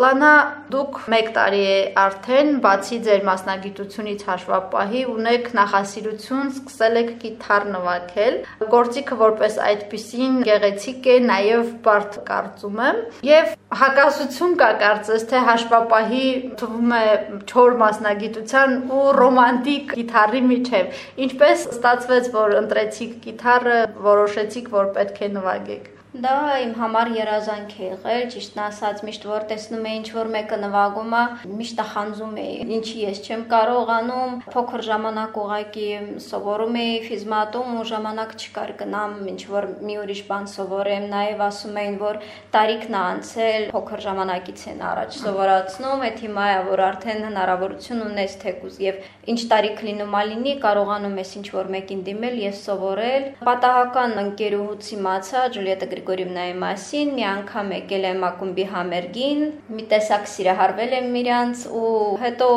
Լանա, դուք 1 տարի է արդեն բացի ձեր մասնագիտությունից հաշվապահի ունեք նախասիրություն, սկսել եք գիտար նվագել։ Գործիքը որպես այդպեսին գեղեցիկ է, նաև բարդ կարծում եմ։ Եվ հակասություն կա կարծես թե հաշվապահի թվում է չոր մասնագիտության ու ռոմանտիկ գիտարի միջև։ Ինչպես ստացվեց, որ ընտրեցիք գիտարը, որոշեցիք, որ պետք է նվագեք։ Դա իմ համար երազանք է եղել, ճիշտն ասած, միշտ որ տեսնում էի ինչ որ մեկը նվագում է, միշտ նախանձում էի, ինչի ես չեմ կարողանում, փոքր ժամանակ ուղակի սովորում էի ֆիզմատում ու ժամանակ չկար գնամ ինչ որ մի ուրիշ բան սովորեմ, նաև ասում էին, որ տարիքն է անցել, փոքր ժամանակից են առաջ սովորացնում, այդ հիմա է որ արդեն հնարավորություն ունես թեկուզ եւ ինչ տարիք լինում ա լինի, կարողանում ես ինչ որ մեկին դիմել, ես սովորել։ Պատահական ընկերուհուց իմացա Ջուլիետա Գրիգորիվնայի մասին, մի անգամ եկել եմ ակումբի համերգին, մի տեսակ սիրահարվել եմ իրանց ու հետո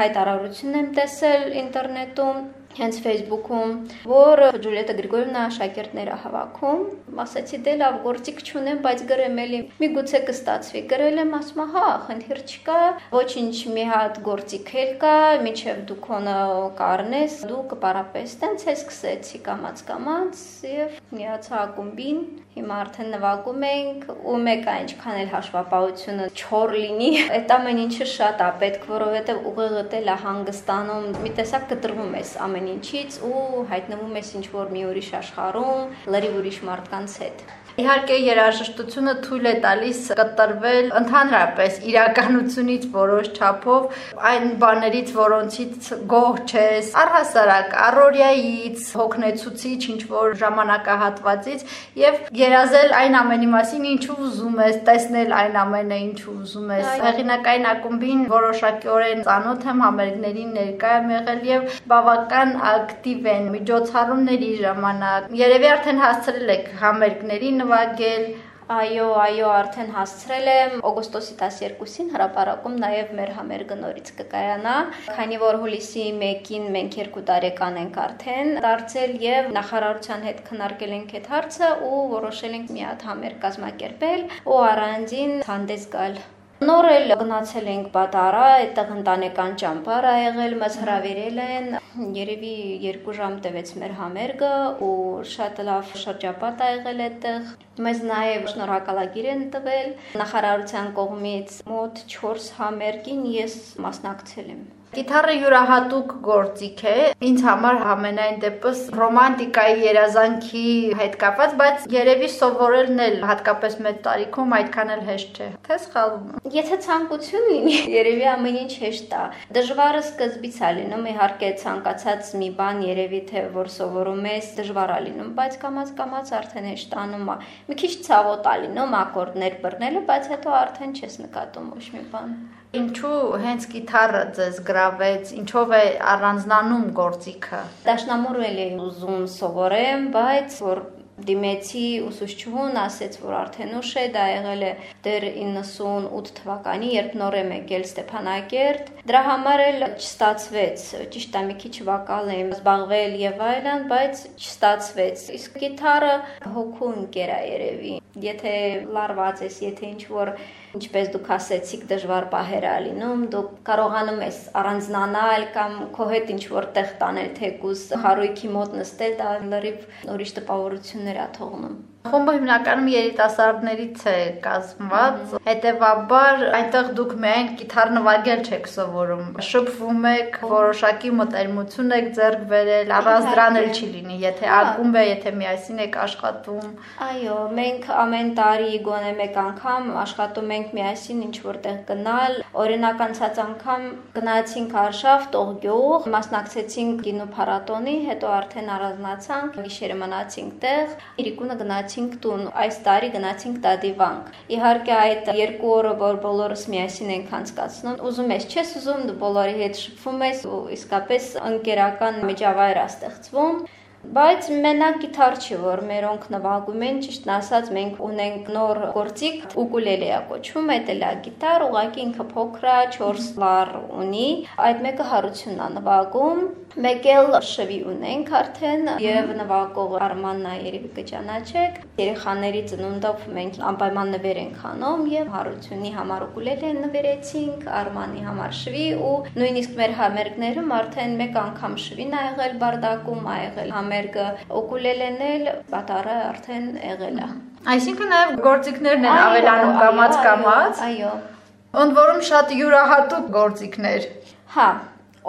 հայտարարություն եմ տեսել ինտերնետում հենց Facebook-ում, որ Ջուլիետա Գրիգորիվնա շակերտները հավաքում, ասացի դե լավ գործիք չունեմ, բայց գրեմ էլի։ Միգուցե կստացվի։ Գրել եմ, ասում հա, խնդիր չկա, ոչինչ մի հատ գործիք էլ կա, միջև դու քոնը կառնես, դու կպարապես տենց է սկսեցի կամած կամած եւ միացա ակումբին Հիմա արդեն նվագում ենք ու մեկ է ինչքան էլ հաշվապահությունը չոր լինի, այդ ամեն ինչը շատ է պետք, որովհետև ուղեղը դել է հանգստանում, մի տեսակ կտրվում ես ամեն ինչից ու հայտնվում ես ինչ որ մի ուրիշ աշխարհում, լրիվ ուրիշ մարդկանց հետ։ Իհարկե երաժշտությունը թույլ է տալիս կտրվել ընդհանրապես իրականությունից որոշ չափով այն բաներից, որոնցից գոհ չես, առհասարակ առօրյայից, հոգնեցուցիչ ինչ որ ժամանակահատվածից եւ երազել այն ամենի մասին, ինչու ուզում ես, տեսնել այն ամենը, ինչու ուզում ես։ Հեղինակային ակումբին որոշակիորեն ծանոթ եմ, համերգներին ներկա եմ եղել եւ բավական ակտիվ են միջոցառումների ժամանակ։ Երևի արդեն հասցրել եք համերգների նվագել, Այո, այո, արդեն հասցրել եմ օգոստոսի 12-ին հրապարակում նաև մեր համերգը նորից կկայանա, քանի որ հուլիսի 1-ին մենք 2 տարեկան ենք արդեն դարձել եւ նախարարության հետ քննարկել ենք այդ հարցը ու որոշել ենք մի հատ համերգ կազմակերպել ու առանձին հանդես գալ Նոր էլ գնացել ենք Պատարա, այդտեղ ընտանեկան ճամփար ա եղել, մեզ հրավիրել են։ Երևի 2 ժամ տևեց մեր համերգը ու շատ լավ շրջապատ ա եղել այդտեղ։ Մեզ նաև շնորհակալագիր են տվել նախարարության կողմից մոտ 4 համերգին ես մասնակցել եմ։ Գիտարը յուրահատուկ գործիք է։ Ինձ համար համենայն դեպս ռոմանտիկայի երազանքի հետ կապված, բայց երևի սովորելն էլ հատկապես մեծ տարիքում այդքան էլ հեշտ չէ։ Թե սխալվում եմ։ Եթե ցանկություն լինի, երևի ամեն ինչ հեշտ է։ Դժվարը սկզբից է լինում, իհարկե ցանկացած մի բան երևի թե որ սովորում ես, դժվար է լինում, բայց կամած-կամած արդեն հեշտանում է։ Մի քիչ ցավոտ է լինում ակորդներ բռնելը, բայց հետո արդեն չես նկատում ոչ մի բան։ Ինչու հենց գիտարը ձեզ գրավեց, ինչով է առանձնանում գործիքը։ Դաշնամուրել էի ուզում սովորեմ, բայց որ դիմեցի ուսուցչուհուն, ասեց, որ արդեն ուշ է, դա եղել է դեռ 98 թվականի, երբ նոր եմ եկել Ստեփանակերտ։ Դրա համար էլ չստացվեց, ճիշտ է, մի քիչ վակալ եմ զբաղվել եւ այլն, բայց չստացվեց։ Իսկ գիտարը հոգու ընկեր է երևի։ Եթե լարված ես, եթե ինչ որ ինչպես դուք ասեցիք, դժվար պահեր է լինում, դուք կարողանում ես առանձնանալ կամ քո հետ ինչ որ տեղ տանել թեկուզ հարույքի մոտ նստել, դա լրիվ ուրիշ տպավորություններ է թողնում։ Խումբը հիմնականում երիտասարդներից է կազմված, հետևաբար այնտեղ դուք միայն գիտար նվագել չեք սովորում, շփվում եք, որոշակի մտերմություն եք ձեռք բերել, առանց դրան էլ չի լինի, եթե ակումբ է, եթե միասին եք աշխատում։ Այո, մենք ամեն տարի գոնե մեկ անգամ աշխատում ենք միասին ինչ որտեղ գնալ։ Օրինակ անցած անգամ գնացինք Արշավ, Տողգյուղ, մասնակցեցինք գինո փառատոնի, հետո արդեն առանձնացանք, գիշերը մնացինք տեղ, իրիկունը գնաց գնացինք տուն, այս տարի գնացինք դադիվանք։ Իհարկե այդ երկու օրը, որ բոլորս միասին ենք անցկացնում, ուզում ես, չես ուզում, դու բոլորի հետ շփվում ես ու իսկապես ընկերական միջավայր է ստեղծվում։ Բայց մենակ գիտար չի, որ մերոնք նվագում են, ճիշտ ասած, մենք ունենք նոր գործիք, ուկուլելե է կոչվում, այդ էլ է գիտար, ուղղակի ինքը փոքր է, 4 լար ունի, այդ մեկը հարությունն է նվագում, Մեկ էլ շվի ունենք արդեն եւ նվագող Արմաննա երևի կճանաչեք։ Երեխաների ծնունդով մենք անպայման նվեր ենք անում եւ հարությունի համար ուկուլելե նվերեցինք, Արմանի համար շվի ու նույնիսկ մեր համերգներում արդեն մեկ անգամ շվին ա եղել բարդակում, ա եղել համերգը ուկուլելեն էլ բատարը արդեն եղել է։ Այսինքն նաեւ գործիքներն են ավելանում կամած-կամած։ Այո։ Ընդ որում շատ յուրահատուկ գործիքներ։ Հա,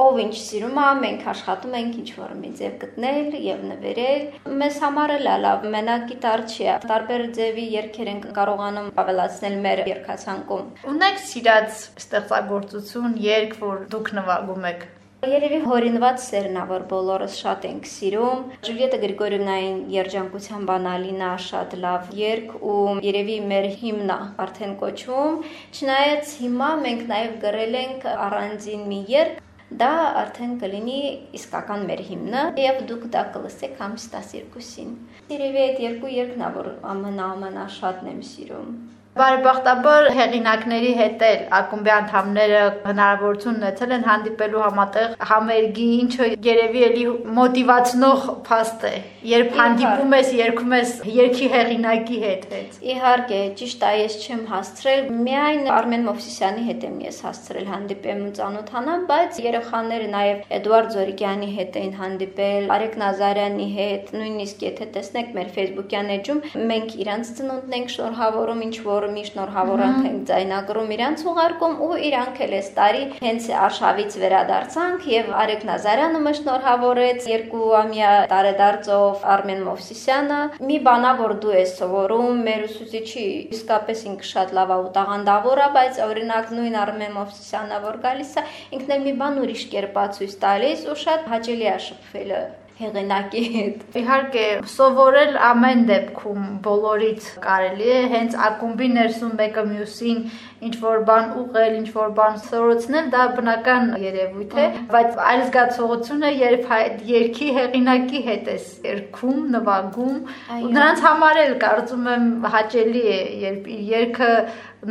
ով ինչ սիրում է, մենք աշխատում ենք ինչ որ մի ձև գտնել եւ նվերել։ Մեզ համար էլ լավ, մենակ գիտար չի, տարբեր ձևի երգեր ենք կարողանում ավելացնել մեր երգացանկում։ Ունեք սիրած ստեղծագործություն, երգ, որ դուք նվագում եք։ Երևի հորինված սերն է, որ բոլորս շատ ենք սիրում։ Ժուլիետա Գրիգորիվնային երջանկության բանալինա շատ լավ երգ ու երևի մեր հիմնա արդեն կոչվում։ Չնայած հիմա մենք նաև գրել ենք առանձին մի երգ, դա արդեն կլինի իսկական մեր հիմնը եւ դուք դա կլսեք ամիս 12-ին։ Երևի այդ երկու երգն է, որ ամենաամենաշատն եմ սիրում։ Բարեբախտաբար հեղինակների հետ էլ ակումբի անդամները հնարավորություն ունեցել են հանդիպելու համատեղ համերգի, ինչը երևի էլի մոտիվացնող փաստ է։ Երբ հանդիպում ես, երգում ես երկի հեղինակի հետ հետ։ Իհարկե, ճիշտ է, ես չեմ հասցրել, միայն Արմեն Մովսիսյանի հետ եմ ես հասցրել հանդիպեմ ու ծանոթանամ, բայց երեխաները նաև Էդուարդ Զորիկյանի հետ էին հանդիպել, Արեկ Նազարյանի հետ, նույնիսկ եթե տեսնեք մեր Facebook-յան էջում, մենք իրանց ծնունդն ենք շնորհավորում ինչ որ որ մի շնորհավորանք ենք ձայնագրում իրանց ուղարկում ու իրանք էլ այս տարի հենց արշավից վերադարձանք եւ Արեկ Նազարյանը մը շնորհավորեց երկու ամյա տարեդարձով Արմեն Մովսիսյանը մի բանա որ դու ես սովորում մեր ուսուցիչի իսկապես ինքը շատ լավ է ու տաղանդավոր է բայց օրինակ նույն Արմեն Մովսիսյանը որ գալիս է ինքն էլ մի բան ուրիշ կերպ ցույց տալիս ու շատ հաճելի է շփվելը հեղինակի հետ։ Իհարկե, սովորել ամեն դեպքում բոլորից կարելի է, հենց ակումբի ներսում մեկը մյուսին ինչ որ բան ուղղել, ինչ որ բան սորոցնել, դա բնական երևույթ է, բայց այլ զգացողությունը երբ այդ երկի հեղինակի հետ ես երգում, նվագում, ու նրանց համար էլ կարծում եմ հաճելի է, երբ երգը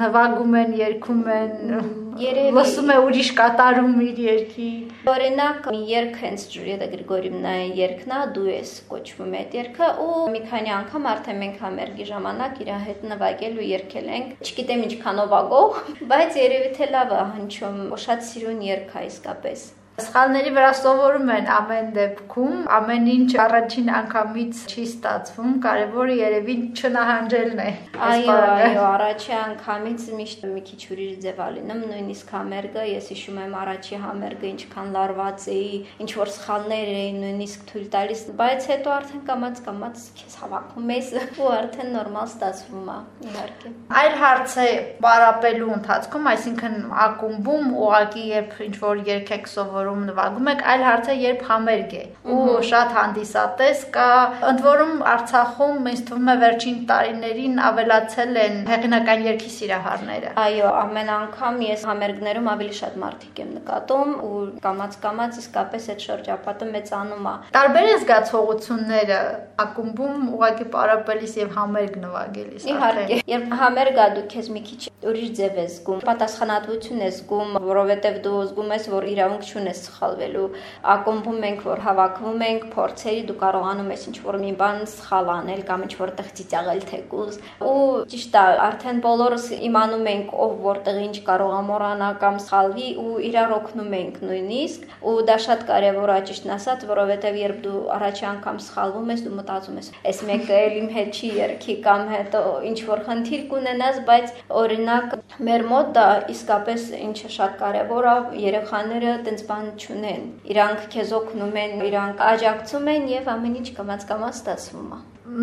նվագում են, երգում են, երևի լսում է ուրիշ կատարում իր երգի։ Օրինակ, մի երգ հենց Ջուլիետա Գրիգորիվնայի երգն է, դու ես կոչվում է այդ երգը ու մի քանի անգամ արդեն մենք համերգի ժամանակ իր հետ նվագել ու երգել ենք։ Չգիտեմ ինչքանով ագող, բայց երևի թե լավ է հնչում, շատ սիրուն երգ է իսկապես։ Սխալների վրա սովորում են ամեն դեպքում, ամեն ինչ առաջին անգամից չի ստացվում, կարևորը երևի չնահանջելն է։ Այո, այո, առաջի անգամից միշտ մի քիչ ուրիշ ձև է լինում, նույնիսկ համերգը, ես հիշում եմ առաջի համերգը ինչքան լարված էի, ինչ որ սխալներ էին, նույնիսկ թույլ տալիս, բայց հետո արդեն կամած-կամած քեզ հավաքում ես ու արդեն նորմալ ստացվում է, իհարկե։ Այլ հարց է բարապելու ընթացքում, այսինքն ակումբում ուղակի երբ ինչ որ երգեք սովոր որում նվագում եք, այլ հարցը երբ համերգ է ու շատ հանդիսատես կա։ Ընդ որում Արցախում ինձ թվում է վերջին տարիներին ավելացել են հեղինական երգի սիրահարները։ Այո, ամեն անգամ ես համերգներում ավելի շատ մարդիկ եմ նկատում ու կամած-կամած իսկապես այդ շրջապատը մեծանում է։ Տարբեր է զգացողությունները ակումբում ուղղակի պարապելիս եւ համերգ նվագելիս։ Իհարկե, երբ համերգ ա դու քեզ մի քիչ ուրիշ ձև ես զգում, պատասխանատվություն ես զգում, որովհետեւ դու զգում ես, որ իրավունք չունես ես սխալվելու։ Ակումբում մենք որ հավաքվում ենք, փորձերի դու կարողանում ես ինչ-որ մի բան սխալ անել կամ ինչ-որտեղ ծիծաղել թեկուզ։ Ու ճիշտ է, արդեն բոլորս իմանում ենք ով որտեղ ինչ կարող է մոռանա կամ սխալվի ու իրար օգնում ենք նույնիսկ։ Ու դա շատ կարևոր է ճիշտն ասած, որովհետև երբ դու առաջի անգամ սխալվում ես, դու մտածում ես, այս մեկը էլ իմ հետ չի երկի կամ հետո ինչ որ խնդիր կունենաս, բայց օրինակ մեր մոտ դա իսկապես ինչը շատ կարևոր է, երեխաները տենց բան բան չունեն։ Իրանք քեզ օգնում են, իրանք աջակցում են եւ ամեն ինչ կամած-կամած ստացվում է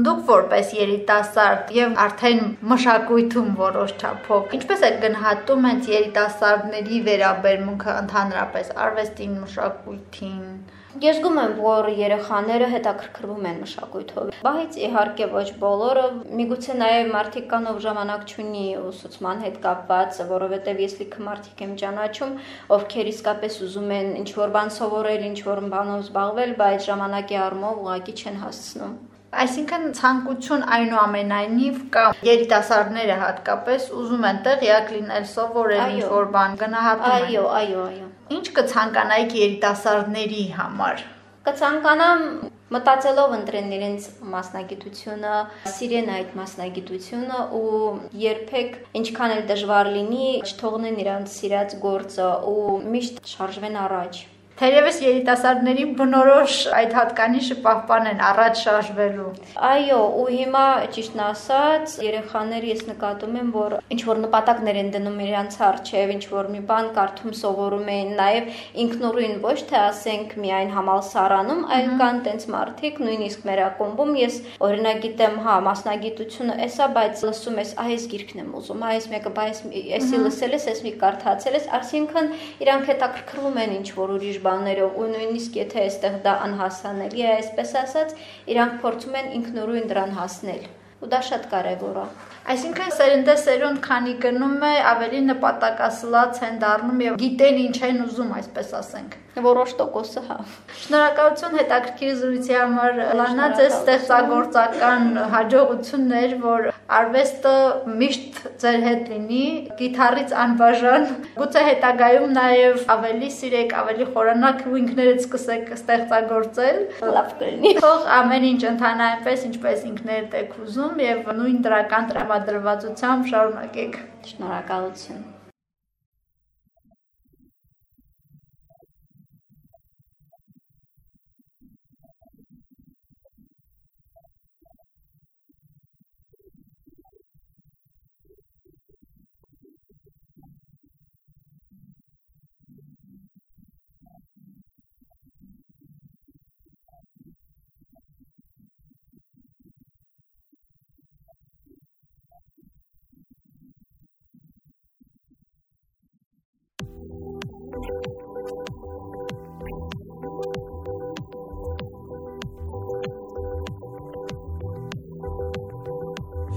դուք որպես երիտասարդ եւ արդեն մշակույթում որոշ չափով ինչպես է գնահատում հենց երիտասարդների վերաբերմունքը ընդհանրապես արվեստին, մշակույթին Ես զգում եմ, որ երեխաները հետաքրքրվում են մշակույթով, բայց իհարկե ոչ բոլորը, միգուցե նաև մարդիկ կան, ով ժամանակ չունի ուսուցման հետ կապված, որովհետև ես լիքը մարդիկ եմ ճանաչում, ովքեր իսկապես ուզում են ինչ-որ բան սովորել, ինչ-որ բանով զբաղվել, բայց ժամանակի առումով ուղղակի չեն հասցնում։ Այսինքն ցանկություն այնուամենայնիվ կա երիտասարդները հատկապես ուզում են տեղյակ լինել, սովորել ինչ-որ բան, գնահատում են։ Այո, այո, այո։ Ինչ կցանկանայիք երիտասարդների համար։ Կցանկանամ մտածելով ընտրեն իրենց մասնագիտությունը, սիրեն այդ մասնագիտությունը ու երբեք ինչքան էլ դժվար լինի, չթողնեն իրանց սիրած գործը ու միշտ շարժվեն առաջ։ Թերևս երիտասարդներին բնորոշ այդ հատկանիշը պահպանեն առաջ շարժվելու։ Այո, ու հիմա ճիշտն ասած, երեխաները ես նկատում եմ, որ ինչ որ նպատակներ են դնում իրանց առջև, ինչ որ մի բան կարդում սովորում են, նաև ինքնուրույն ոչ թե ասենք միայն համալսարանում, այլ կան տենց մարդիկ, նույնիսկ մեր ակումբում ես օրինակ գիտեմ, հա, մասնագիտությունը էսա, բայց լսում ես, այս գիրքն եմ ուզում, այս մեկը, բայց էսի լսել ես, էս մի կարդացել ես, այսինքն իրանք հետաքրքրվում են ինչ որ ուրիշ բան բաներով ու նույնիսկ եթե այստեղ դա անհասանելի է, այսպես ասած, իրանք փորձում են ինքնուրույն դրան հասնել։ Ու դա շատ կարևոր է։ Այսինքն սերնդե սերունդ քանի գնում է, ավելի նպատակասլաց են դառնում եւ գիտեն ինչ են ուզում, այսպես ասենք որոշ տոկոսը հա շնորհակալություն հետաքրքիր զրույցի համար լանա ձեզ ստեղծագործական հաջողություններ որ արվեստը միշտ ձեր հետ լինի գիտարից անբաժան գուցե հետագայում նաև ավելի սիրեք ավելի խորանաք ու ինքներդ սկսեք ստեղծագործել լավ կլինի թող ամեն ինչ ընթանա այնպես ինչպես ինքներդ եք ուզում եւ նույն դրական տրամադրվածությամբ շարունակեք շնորհակալություն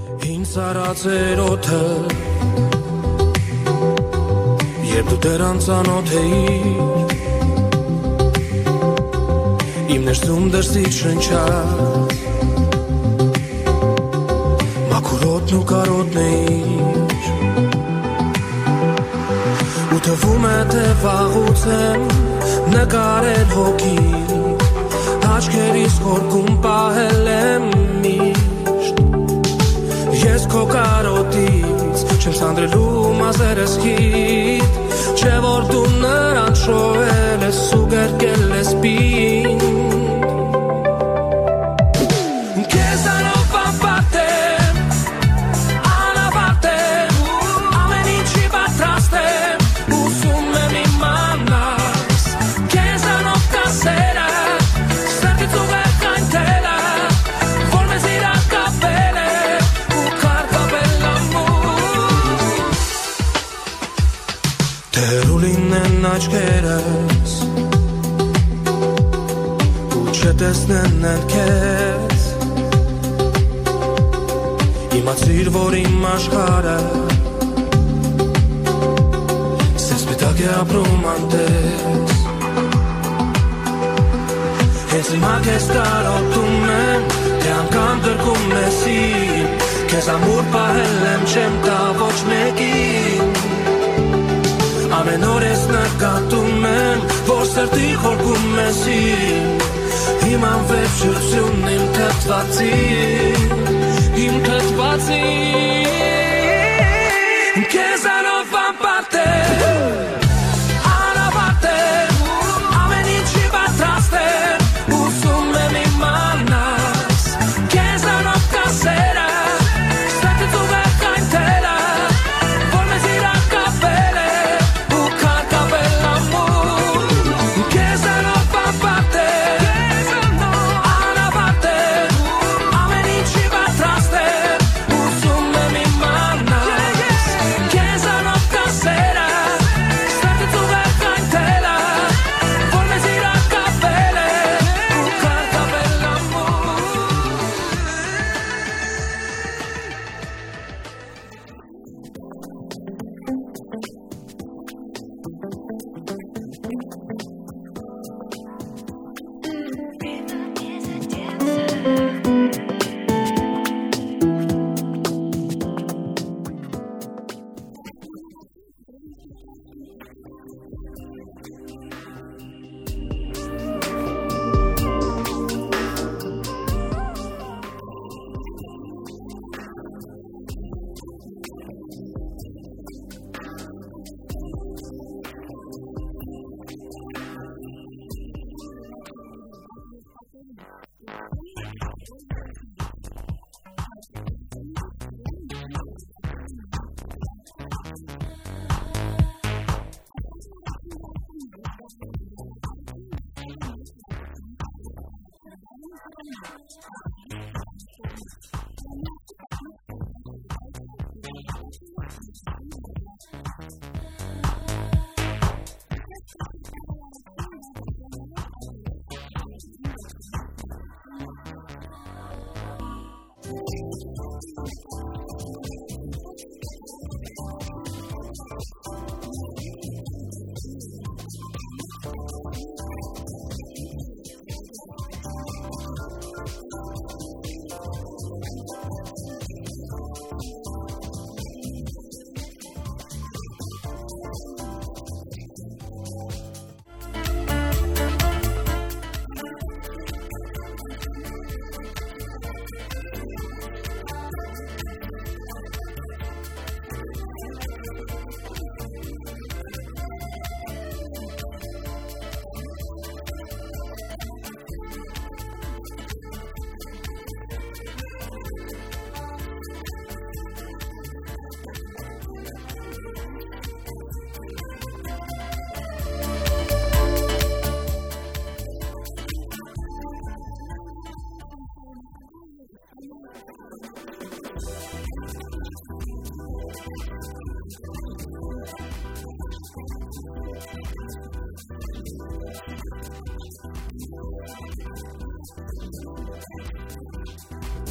Ինձ արածեր օթը Երբ դու դեռ անծանոթ էիր Իմ ներսում դրսի շնչած Մաքուրոտն ու կարոտն էիր Ու թվում է թե վաղուց եմ նկարել հոգի Աչքերիս խորքում պահել եմ քո կարոտից չեմ սանդրելու մազերս հիտ չէ որ դու նրան չտեսնեն են քեզ Իմացիր, որ իմ աշխարը Սես պիտակ է ապրում անտես Հենց հիմա կեզ տարոտում եմ Թե անգամ դրկում մեսի Կեզ ամուր պահել եմ չեմ տա ոչ մեկին Ամեն օր ես նկատում եմ, որ սրտի խորքում ես իմ Իմ անվերջությունն իմ թթվածի Իմ թթվածի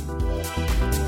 Música